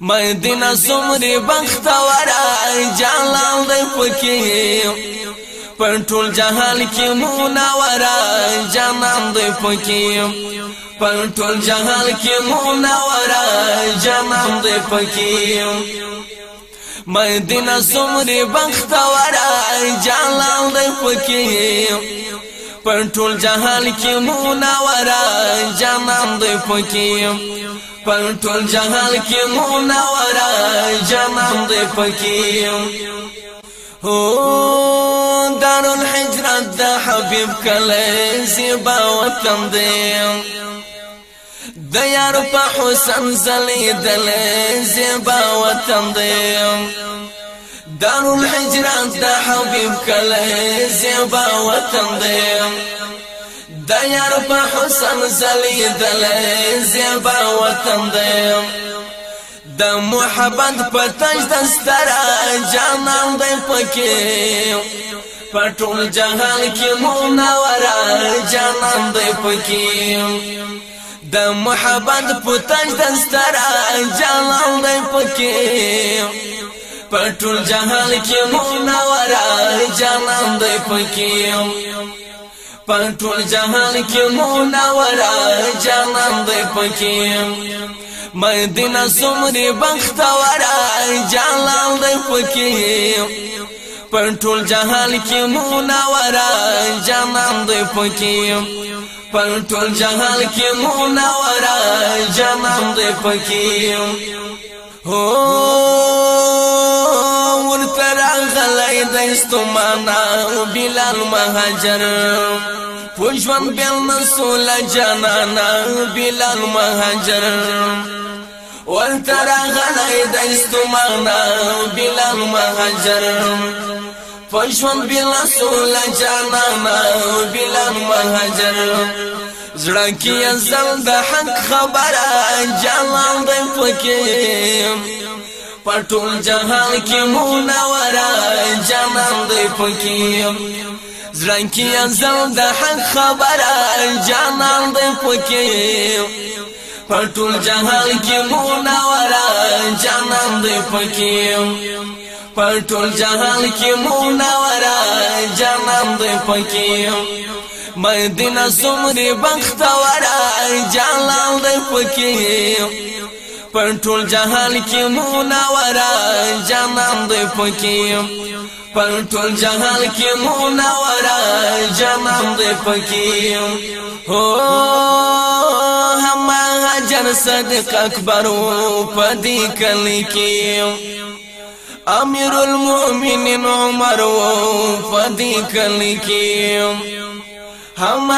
مدینه سمری بختورا جلال دی پکی پر ټول جهان کې مونورا جنان دی پکی پر ټول جهان کې مونورا جنان دی پکی مدینه سمری بختورا جلال دی پکی پر ټول جهان کې مونورا جنان دی پکی پر ټول جهان کې منور جنم دې پکې هو دار الحجرت د حبيب کله زیبا وطن دې د یار په حسن زلي دل زیبا وطن دې دار الحجرت د حبيب کله زیبا وطن دې د یار په حسن زلی دل زیبا وطن دی د محبت په تج دستر جانم دی پکې پټول جهان کې مون ورا جانم دی پکې د محبت په تج دستر جانم دی پکې پټول جهان کې مون ورا جانم دی پکې پټول جهان کې مونا ورا جانان دې پکې مدینه سمری بختورا جلال دی پکی پنټول جهان کې مونورا جنان دی پکی پنټول جهان کې مونورا جنان دی پکی هو راغلی د استمانا بلال مهاجر پوجوان بل نسول جنانا بلال مهاجر ولترا غلی د استمانا بلال مهاجر پوجوان بل نسول جنانا بلال مهاجر زړه کې ازل د حق خبره جلال د پکې پټول جهان کې مونور جانان دې پکې زړن کې انزل د حق خبره جانان دې پکې پټول جهان کې مونور جانان دې پکې پټول جهان کې مونور جانان دې پکې مدینه سمری بختوره جانان دې پکې پر ټول جهان کې مونورا جانم دې پکیم پر ټول جهان کې مونورا جانم دې پکیم هو هم جن صدق اکبر پدی کلی کې امیر المؤمنین عمر و فدی کلی کی ہم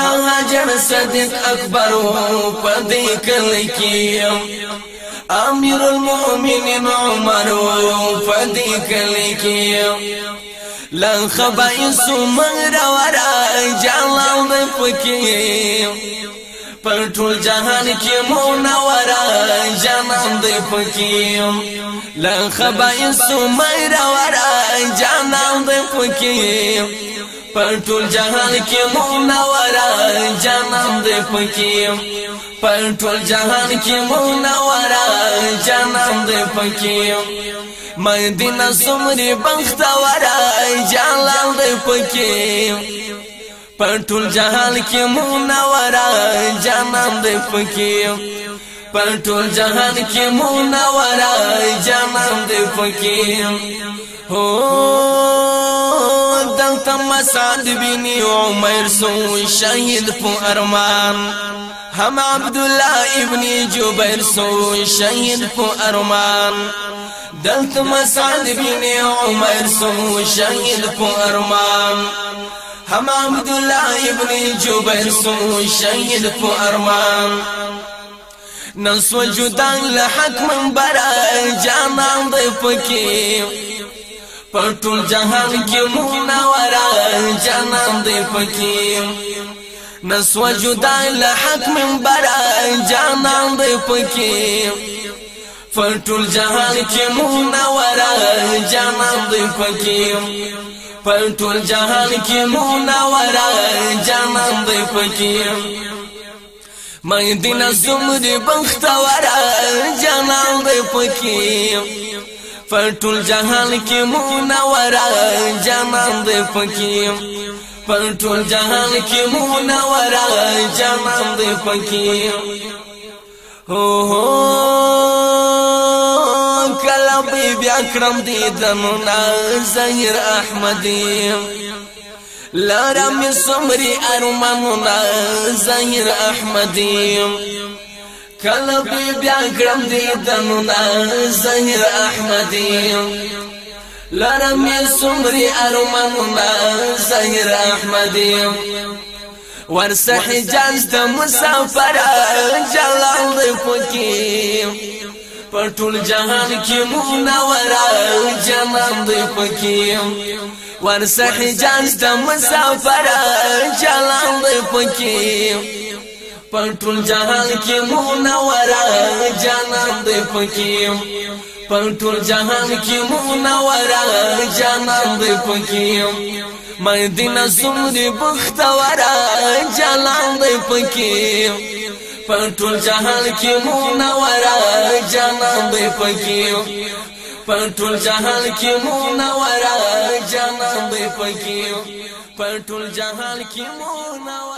جن صدق اکبر و فدی کلی کی امیر المؤمنین عمر و فدی کلی کی لن خبای سمر ورا جلاو د پکی پر ټول جهان کې مونور جانان د پکی لن خبای سمر ورا جانان د پکی پر ټول جهان کې مونورا جانم دې پکې پر ټول جهان کې مونورا جانم دې پکې مدینه سمری بختورا جانم دې پکې پر ټول جهان کې مونورا جانم دې پکې پر ټول جهان کې مونورا جانم دې پکې هو سعد بن عمر سو شهيد فو ارمان هم عبد الله ابن جبير سو شهيد فو ارمان دلت مسعد بن عمر سو شهيد فو ارمان هم عبد الله ابن جبير سو شهيد فو ارمان نسو جدان له حق منبر جانان پټول جهان کې مونږ ورا جنان دې پکې نسو جدا له حق منبر جانان دې پکې پټول جهان کې مونږ ورا جانان دې پکې پټول جهان کې مونږ ورا جانان دې پکې مې دینه زمري بختوره جانان دې پکې پټول جهان کې مونور جنان دې پکې پټول جهان کې مونور جنان دې پکې هو هو کله بیا کرم دې دمنا زهیر احمدی لارم سمری ارمانونا زهیر احمدیم کله بیا ګرم دي دمنا زهر احمدي لرم سمري ارمننا زهر احمدي ورس حجاز د مسافر جلال پکی پټول جهان کې منور جنان دی پکی ورس حجاز د مسافر جلال پکی پټول جهان کې مونور جنت پکې پټول جهان کې مونور جنت پکې مدینه سمری بختور جلان دی پکې پټول جهان کې مونور جنت دی پکې پټول جهان کې مونور جنت دی پکې پټول جهان کې مونور